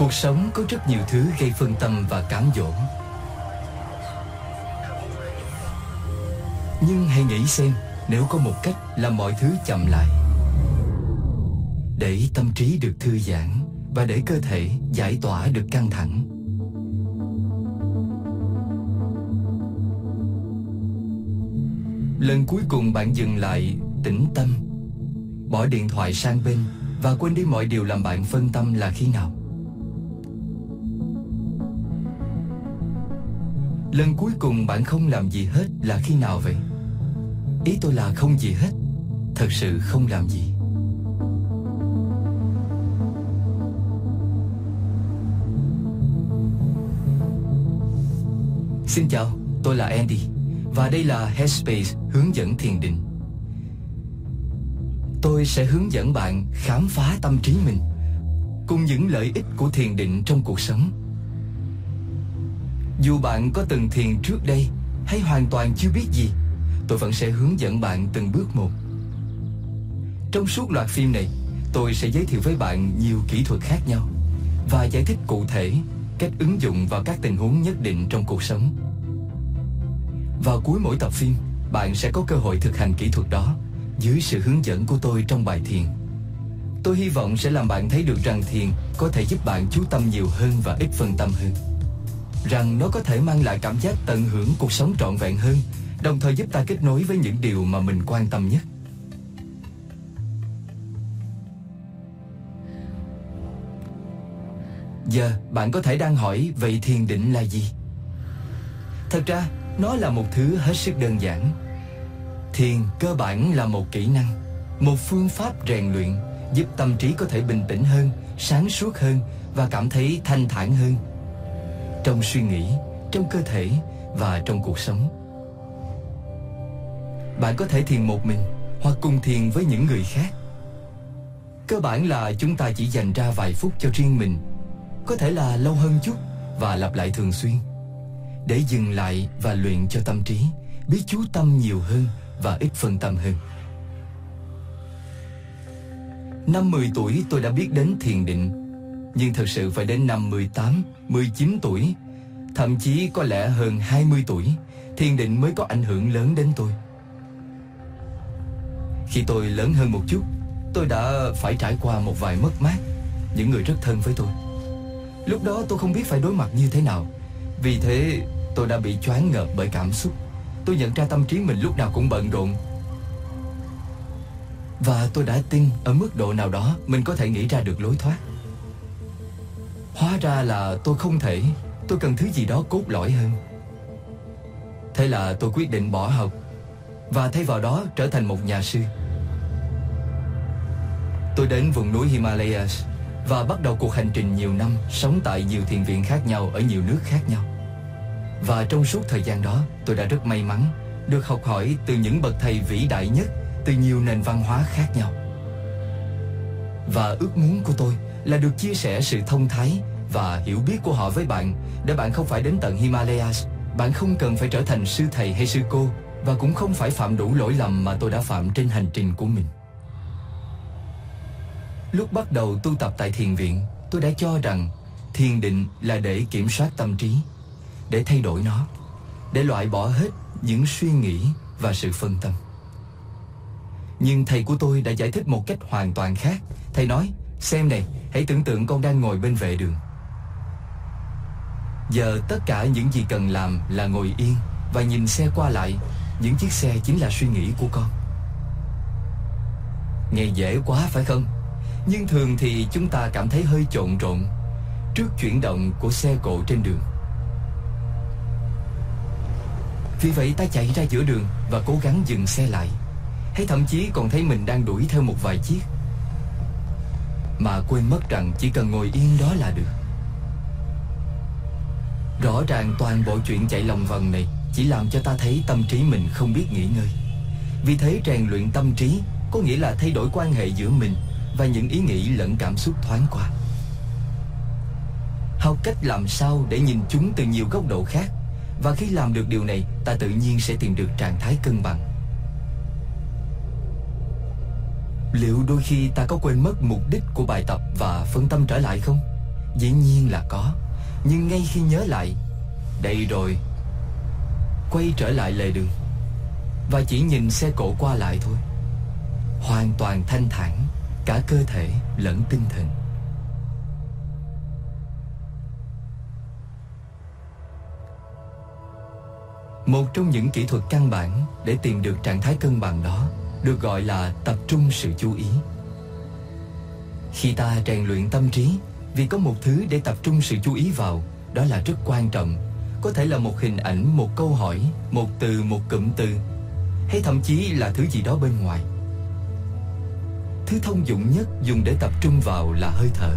Cuộc sống có rất nhiều thứ gây phân tâm và cám dỗ. Nhưng hãy nghĩ xem, Nếu có một cách làm mọi thứ chậm lại, Để tâm trí được thư giãn Và để cơ thể giải tỏa được căng thẳng, Lần cuối cùng bạn dừng lại tĩnh tâm, Bỏ điện thoại sang bên Và quên đi mọi điều làm bạn phân tâm là khi nào? Lần cuối cùng bạn không làm gì hết là khi nào vậy? Ý tôi là không gì hết Thật sự không làm gì. Xin chào, tôi là Andy Và đây là Headspace hướng dẫn thiền định. Tôi sẽ hướng dẫn bạn khám phá tâm trí mình Cùng những lợi ích của thiền định trong cuộc sống dù bạn có từng thiền trước đây hay hoàn toàn chưa biết gì, tôi vẫn sẽ hướng dẫn bạn từng bước một. Trong suốt loạt phim này, tôi sẽ giới thiệu với bạn nhiều kỹ thuật khác nhau và giải thích cụ thể cách ứng dụng vào các tình huống nhất định trong cuộc sống. Vào cuối mỗi tập phim, bạn sẽ có cơ hội thực hành kỹ thuật đó dưới sự hướng dẫn của tôi trong bài thiền. Tôi hy vọng sẽ làm bạn thấy được rằng thiền có thể giúp bạn chú tâm nhiều hơn và ít phân tâm hơn rằng nó có thể mang lại cảm giác tận hưởng cuộc sống trọn vẹn hơn, đồng thời giúp ta kết nối với những điều mà mình quan tâm nhất. Giờ bạn có thể đang hỏi vậy thiền định là gì? Thật ra, nó là một thứ hết sức đơn giản. Thiền cơ bản là một kỹ năng, một phương pháp rèn luyện giúp tâm trí có thể bình tĩnh hơn, sáng suốt hơn và cảm thấy thanh thản hơn trong suy nghĩ, trong cơ thể và trong cuộc sống. Bạn có thể thiền một mình hoặc cùng thiền với những người khác. Cơ bản là chúng ta chỉ dành ra vài phút cho riêng mình, có thể là lâu hơn chút và lặp lại thường xuyên để dừng lại và luyện cho tâm trí biết chú tâm nhiều hơn và ít phân tâm hơn. Năm 10 tuổi tôi đã biết đến thiền định nhưng thật sự phải đến năm 18, 19 tuổi Thậm chí có lẽ hơn 20 tuổi Thiền định mới có ảnh hưởng lớn đến tôi. Khi tôi lớn hơn một chút Tôi đã phải trải qua một vài mất mát Những người rất thân với tôi. Lúc đó tôi không biết phải đối mặt như thế nào Vì thế tôi đã bị choáng ngợp bởi cảm xúc. Tôi nhận ra tâm trí mình lúc nào cũng bận rộn. Và tôi đã tin ở mức độ nào đó Mình có thể nghĩ ra được lối thoát. Hóa ra là tôi không thể. Tôi cần thứ gì đó cốt lõi hơn. Thế là tôi quyết định bỏ học Và thay vào đó trở thành một nhà sư. Tôi đến vùng núi Himalayas Và bắt đầu cuộc hành trình nhiều năm Sống tại nhiều thiền viện khác nhau Ở nhiều nước khác nhau. Và trong suốt thời gian đó, Tôi đã rất may mắn Được học hỏi từ những bậc thầy vĩ đại nhất Từ nhiều nền văn hóa khác nhau. Và ước muốn của tôi Là được chia sẻ sự thông thái và hiểu biết của họ với bạn để bạn không phải đến tận Himalayas. Bạn không cần phải trở thành sư thầy hay sư cô và cũng không phải phạm đủ lỗi lầm mà tôi đã phạm trên hành trình của mình. Lúc bắt đầu tu tập tại thiền viện, tôi đã cho rằng thiền định là để kiểm soát tâm trí, để thay đổi nó, để loại bỏ hết những suy nghĩ và sự phân tâm. Nhưng thầy của tôi đã giải thích một cách hoàn toàn khác. Thầy nói, xem này, hãy tưởng tượng con đang ngồi bên vệ đường. Giờ tất cả những gì cần làm là ngồi yên và nhìn xe qua lại. Những chiếc xe chính là suy nghĩ của con. Nghe dễ quá phải không? Nhưng thường thì chúng ta cảm thấy hơi trộn rộn trước chuyển động của xe cộ trên đường. Vì vậy ta chạy ra giữa đường và cố gắng dừng xe lại. Hay thậm chí còn thấy mình đang đuổi theo một vài chiếc. Mà quên mất rằng chỉ cần ngồi yên đó là được. Rõ ràng toàn bộ chuyện chạy lòng vòng này Chỉ làm cho ta thấy tâm trí mình không biết nghỉ ngơi Vì thế rèn luyện tâm trí Có nghĩa là thay đổi quan hệ giữa mình Và những ý nghĩ lẫn cảm xúc thoáng qua Học cách làm sao để nhìn chúng từ nhiều góc độ khác, Và khi làm được điều này, Ta tự nhiên sẽ tìm được trạng thái cân bằng Liệu đôi khi ta có quên mất mục đích của bài tập Và phân tâm trở lại không? Dĩ nhiên là có. Nhưng ngay khi nhớ lại, Đây rồi, Quay trở lại lề đường. Và chỉ nhìn xe cộ qua lại thôi. Hoàn toàn thanh thản, Cả cơ thể lẫn tinh thần. Một trong những kỹ thuật căn bản để tìm được trạng thái cân bằng đó được gọi là tập trung sự chú ý. Khi ta rèn luyện tâm trí, vì có một thứ để tập trung sự chú ý vào, đó là rất quan trọng. Có thể là một hình ảnh, một câu hỏi, một từ, một cụm từ, hay thậm chí là thứ gì đó bên ngoài. Thứ thông dụng nhất dùng để tập trung vào là hơi thở.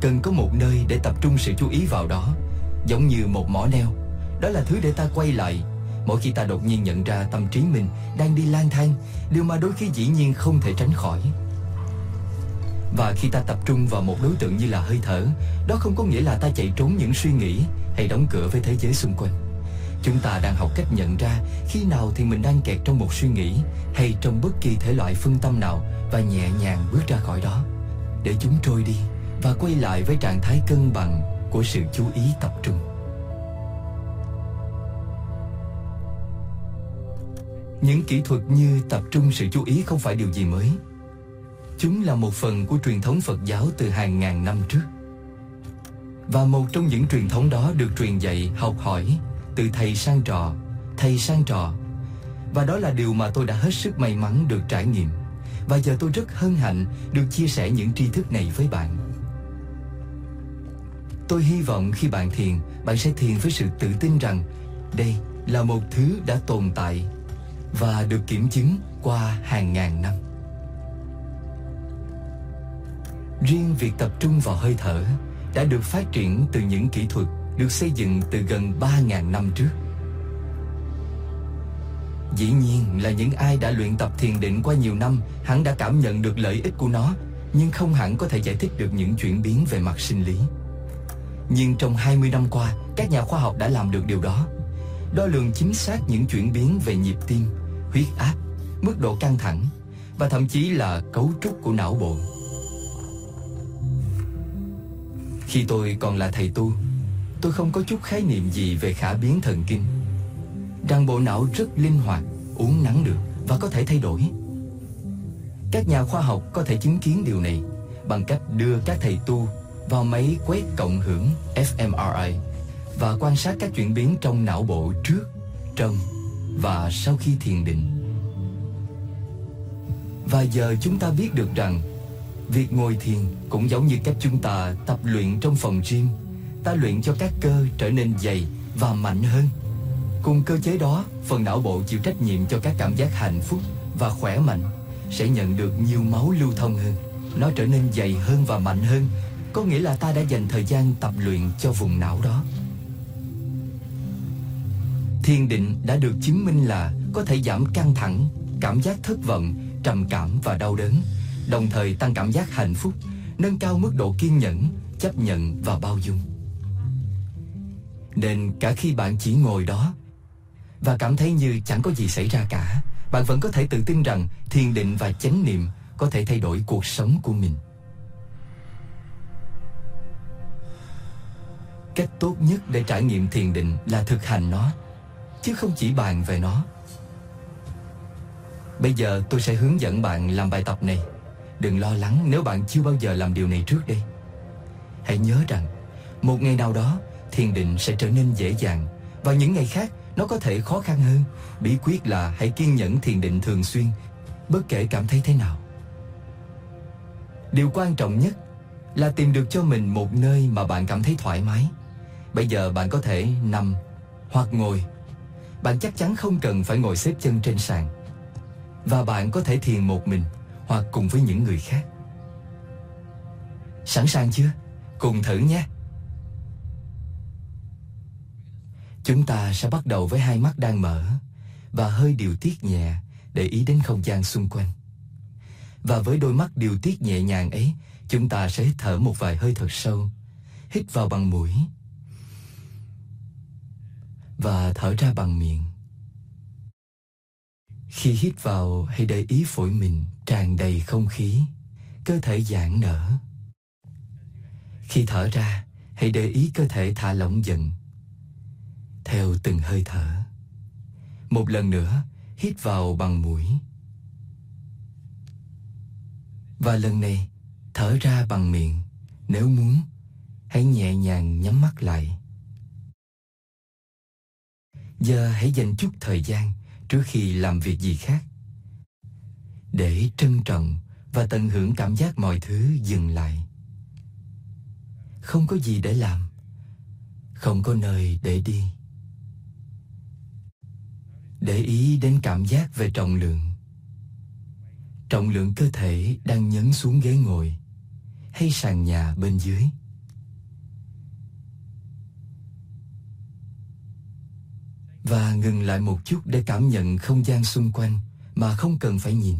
Cần có một nơi để tập trung sự chú ý vào đó giống như một mỏ neo. Đó là thứ để ta quay lại mỗi khi ta đột nhiên nhận ra tâm trí mình đang đi lang thang, điều mà đôi khi dĩ nhiên không thể tránh khỏi. Và khi ta tập trung vào một đối tượng như là hơi thở, đó không có nghĩa là ta chạy trốn những suy nghĩ hay đóng cửa với thế giới xung quanh. Chúng ta đang học cách nhận ra khi nào thì mình đang kẹt trong một suy nghĩ hay trong bất kỳ thể loại phân tâm nào và nhẹ nhàng bước ra khỏi đó để chúng trôi đi và quay lại với trạng thái cân bằng của sự chú ý tập trung những kỹ thuật như tập trung sự chú ý không phải điều gì mới. Chúng là một phần của truyền thống phật giáo từ hàng ngàn năm trước. Và một trong những truyền thống đó được truyền dạy học hỏi từ thầy sang trò thầy sang trò. Và đó là điều mà tôi đã hết sức may mắn được trải nghiệm. Và giờ tôi rất hân hạnh được chia sẻ những tri thức này với bạn. Tôi hy vọng khi bạn thiền, bạn sẽ thiền với sự tự tin rằng đây là một thứ đã tồn tại và được kiểm chứng qua hàng ngàn năm. Riêng việc tập trung vào hơi thở đã được phát triển từ những kỹ thuật được xây dựng từ gần 3.000 năm trước. Dĩ nhiên là những ai đã luyện tập thiền định qua nhiều năm hẳn đã cảm nhận được lợi ích của nó, nhưng không hẳn có thể giải thích được những chuyển biến về mặt sinh lý. Nhưng trong 20 năm qua, các nhà khoa học đã làm được điều đó. Đo lường chính xác những chuyển biến về nhịp tim, huyết áp, mức độ căng thẳng và thậm chí là cấu trúc của não bộ. Khi tôi còn là thầy tu, tôi không có chút khái niệm gì về khả biến thần kinh. Rằng bộ não rất linh hoạt, uống nắng được và có thể thay đổi. Các nhà khoa học có thể chứng kiến điều này bằng cách đưa các thầy tu vào máy quét cộng hưởng fMRI và quan sát các chuyển biến trong não bộ trước, trong và sau khi thiền định. Và giờ chúng ta biết được rằng việc ngồi thiền cũng giống như cách chúng ta tập luyện trong phòng gym, ta luyện cho các cơ trở nên dày và mạnh hơn. Cùng cơ chế đó, phần não bộ chịu trách nhiệm cho các cảm giác hạnh phúc và khỏe mạnh sẽ nhận được nhiều máu lưu thông hơn. Nó trở nên dày hơn và mạnh hơn có nghĩa là ta đã dành thời gian tập luyện cho vùng não đó. Thiền định đã được chứng minh là có thể giảm căng thẳng, cảm giác thất vọng, trầm cảm và đau đớn, đồng thời tăng cảm giác hạnh phúc, nâng cao mức độ kiên nhẫn, chấp nhận và bao dung. Nên cả khi bạn chỉ ngồi đó và cảm thấy như chẳng có gì xảy ra cả, bạn vẫn có thể tự tin rằng thiền định và chánh niệm có thể thay đổi cuộc sống của mình. Cách tốt nhất để trải nghiệm thiền định là thực hành nó, chứ không chỉ bàn về nó. Bây giờ tôi sẽ hướng dẫn bạn làm bài tập này. Đừng lo lắng nếu bạn chưa bao giờ làm điều này trước đây. Hãy nhớ rằng, một ngày nào đó, thiền định sẽ trở nên dễ dàng và những ngày khác nó có thể khó khăn hơn. Bí quyết là hãy kiên nhẫn thiền định thường xuyên, bất kể cảm thấy thế nào. Điều quan trọng nhất là tìm được cho mình một nơi mà bạn cảm thấy thoải mái. Bây giờ bạn có thể nằm hoặc ngồi. Bạn chắc chắn không cần phải ngồi xếp chân trên sàn. Và bạn có thể thiền một mình hoặc cùng với những người khác. Sẵn sàng chưa? Cùng thử nhé. Chúng ta sẽ bắt đầu với hai mắt đang mở và hơi điều tiết nhẹ để ý đến không gian xung quanh. Và với đôi mắt điều tiết nhẹ nhàng ấy, chúng ta sẽ hít thở một vài hơi thật sâu. Hít vào bằng mũi và thở ra bằng miệng. Khi hít vào, hãy để ý phổi mình tràn đầy không khí. cơ thể giãn nở. Khi thở ra, hãy để ý cơ thể thả lỏng dần. Theo từng hơi thở. Một lần nữa, hít vào bằng mũi. Và lần này, thở ra bằng miệng. Nếu muốn, hãy nhẹ nhàng nhắm mắt lại. Giờ hãy dành chút thời gian trước khi làm việc gì khác. Để trân trọng và tận hưởng cảm giác mọi thứ dừng lại. Không có gì để làm. Không có nơi để đi. Để ý đến cảm giác về trọng lượng. Trọng lượng cơ thể đang nhấn xuống ghế ngồi hay sàn nhà bên dưới. Và ngừng lại một chút để cảm nhận không gian xung quanh mà không cần phải nhìn.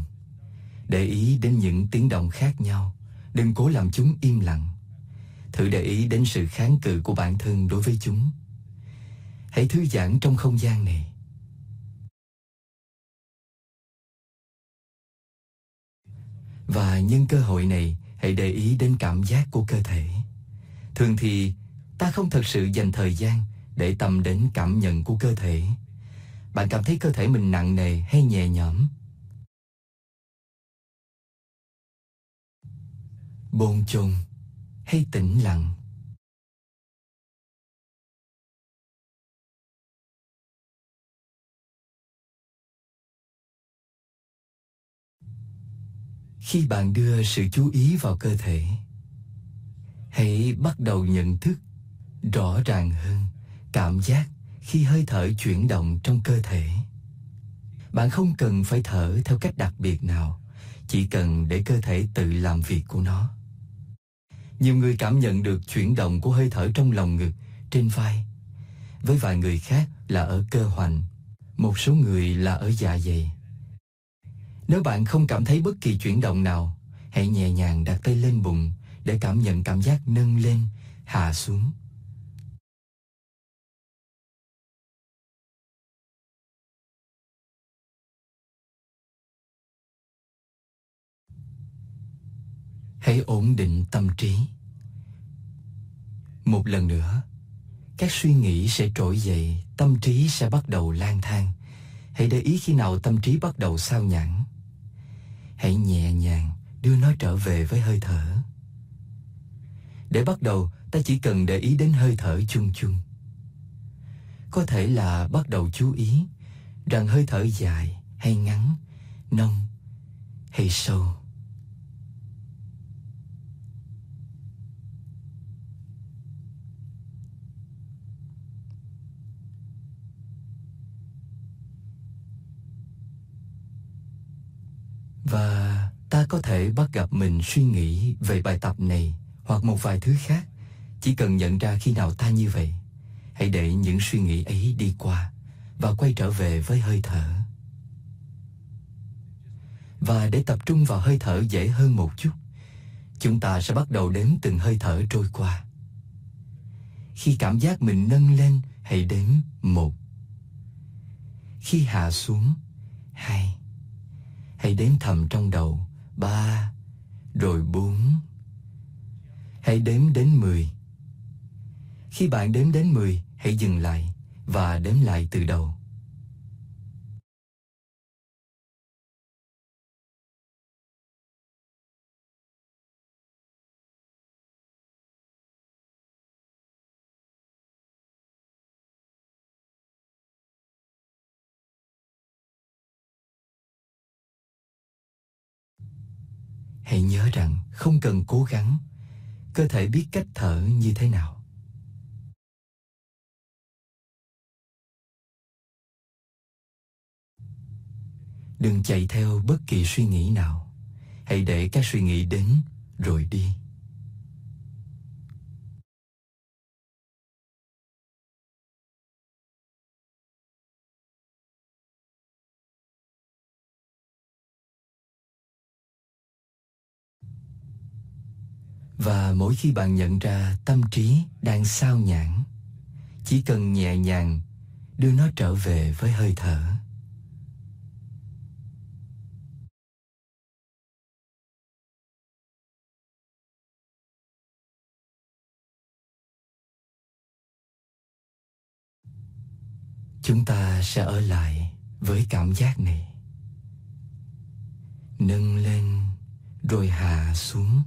Để ý đến những tiếng động khác nhau, đừng cố làm chúng im lặng. Thử để ý đến sự kháng cự của bản thân đối với chúng. Hãy thư giãn trong không gian này. Và nhân cơ hội này, hãy để ý đến cảm giác của cơ thể. Thường thì, ta không thật sự dành thời gian để tâm đến cảm nhận của cơ thể. Bạn cảm thấy cơ thể mình nặng nề hay nhẹ nhõm? Bồn chồn hay tĩnh lặng? Khi bạn đưa sự chú ý vào cơ thể, hãy bắt đầu nhận thức rõ ràng hơn cảm giác khi hơi thở chuyển động trong cơ thể bạn không cần phải thở theo cách đặc biệt nào chỉ cần để cơ thể tự làm việc của nó nhiều người cảm nhận được chuyển động của hơi thở trong lòng ngực, trên vai. Với vài người khác là ở cơ hoành, một số người là ở dạ dày. Nếu bạn không cảm thấy bất kỳ chuyển động nào, hãy nhẹ nhàng đặt tay lên bụng để cảm nhận cảm giác nâng lên, hạ xuống. Hãy ổn định tâm trí. Một lần nữa, các suy nghĩ sẽ trỗi dậy, tâm trí sẽ bắt đầu lang thang. Hãy để ý khi nào tâm trí bắt đầu sao nhãng Hãy nhẹ nhàng đưa nó trở về với hơi thở. Để bắt đầu, ta chỉ cần để ý đến hơi thở chung chung. Có thể là bắt đầu chú ý rằng hơi thở dài hay ngắn, nông hay sâu. Và ta có thể bắt gặp mình suy nghĩ về bài tập này hoặc một vài thứ khác. Chỉ cần nhận ra khi nào ta như vậy. Hãy để những suy nghĩ ấy đi qua và quay trở về với hơi thở. Và để tập trung vào hơi thở dễ hơn một chút, chúng ta sẽ bắt đầu đếm từng hơi thở trôi qua. Khi cảm giác mình nâng lên, hãy đếm một. Khi hạ xuống, hai Hãy đếm thầm trong đầu ba, rồi bốn. Hãy đếm đến mười. Khi bạn đếm đến mười, hãy dừng lại và đếm lại từ đầu. Hãy nhớ rằng không cần cố gắng. Cơ thể biết cách thở như thế nào. Đừng chạy theo bất kỳ suy nghĩ nào. Hãy để các suy nghĩ đến rồi đi. và mỗi khi bạn nhận ra tâm trí đang sao nhãng, chỉ cần nhẹ nhàng đưa nó trở về với hơi thở. Chúng ta sẽ ở lại với cảm giác này. Nâng lên, rồi hạ xuống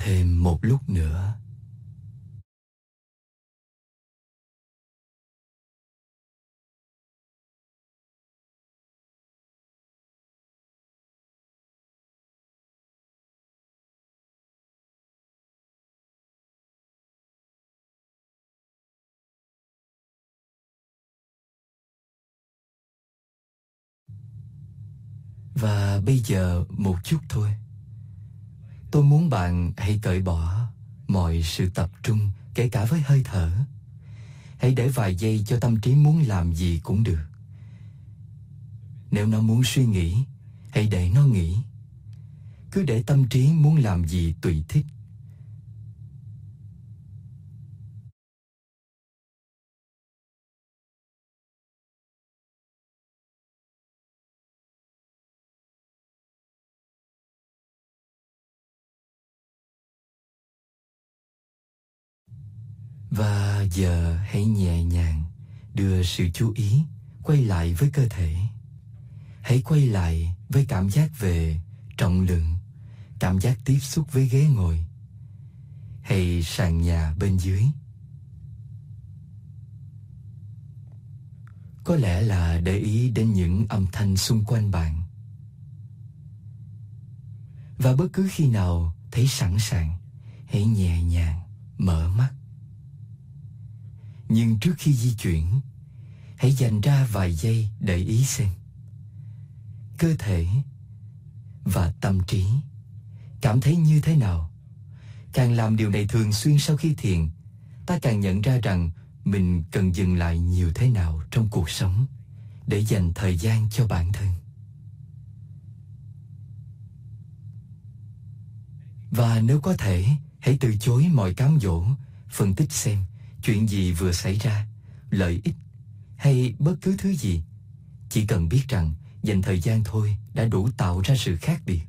thêm một lúc nữa. Và bây giờ một chút thôi. Tôi muốn bạn hãy cởi bỏ mọi sự tập trung kể cả với hơi thở. Hãy để vài giây cho tâm trí muốn làm gì cũng được. Nếu nó muốn suy nghĩ, hãy để nó nghĩ. Cứ để tâm trí muốn làm gì tùy thích. Và giờ hãy nhẹ nhàng đưa sự chú ý quay lại với cơ thể. Hãy quay lại với cảm giác về trọng lượng, cảm giác tiếp xúc với ghế ngồi hay sàn nhà bên dưới. Có lẽ là để ý đến những âm thanh xung quanh bạn. Và bất cứ khi nào thấy sẵn sàng, hãy nhẹ nhàng mở mắt. Nhưng trước khi di chuyển, hãy dành ra vài giây để ý xem. Cơ thể và tâm trí cảm thấy như thế nào? Càng làm điều này thường xuyên sau khi thiền, ta càng nhận ra rằng mình cần dừng lại nhiều thế nào trong cuộc sống để dành thời gian cho bản thân. Và nếu có thể, hãy từ chối mọi cám dỗ, phân tích xem chuyện gì vừa xảy ra, lợi ích hay bất cứ thứ gì. Chỉ cần biết rằng dành thời gian thôi đã đủ tạo ra sự khác biệt.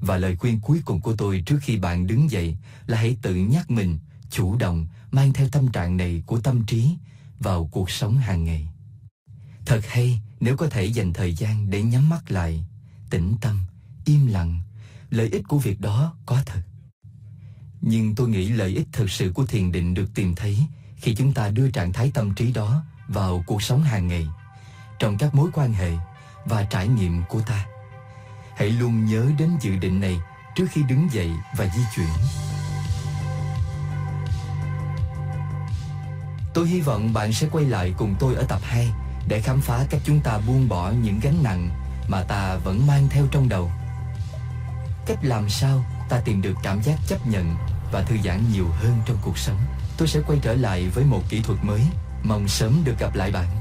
Và lời khuyên cuối cùng của tôi trước khi bạn đứng dậy là hãy tự nhắc mình chủ động mang theo tâm trạng này của tâm trí vào cuộc sống hàng ngày. Thật hay nếu có thể dành thời gian để nhắm mắt lại, tĩnh tâm, im lặng, lợi ích của việc đó có thật. Nhưng tôi nghĩ lợi ích thực sự của thiền định được tìm thấy khi chúng ta đưa trạng thái tâm trí đó vào cuộc sống hàng ngày, trong các mối quan hệ và trải nghiệm của ta. Hãy luôn nhớ đến dự định này trước khi đứng dậy và di chuyển. Tôi hy vọng bạn sẽ quay lại cùng tôi ở tập 2 để khám phá cách chúng ta buông bỏ những gánh nặng mà ta vẫn mang theo trong đầu. Cách làm sao ta tìm được cảm giác chấp nhận và thư giãn nhiều hơn trong cuộc sống. Tôi sẽ quay trở lại với một kỹ thuật mới. Mong sớm được gặp lại bạn.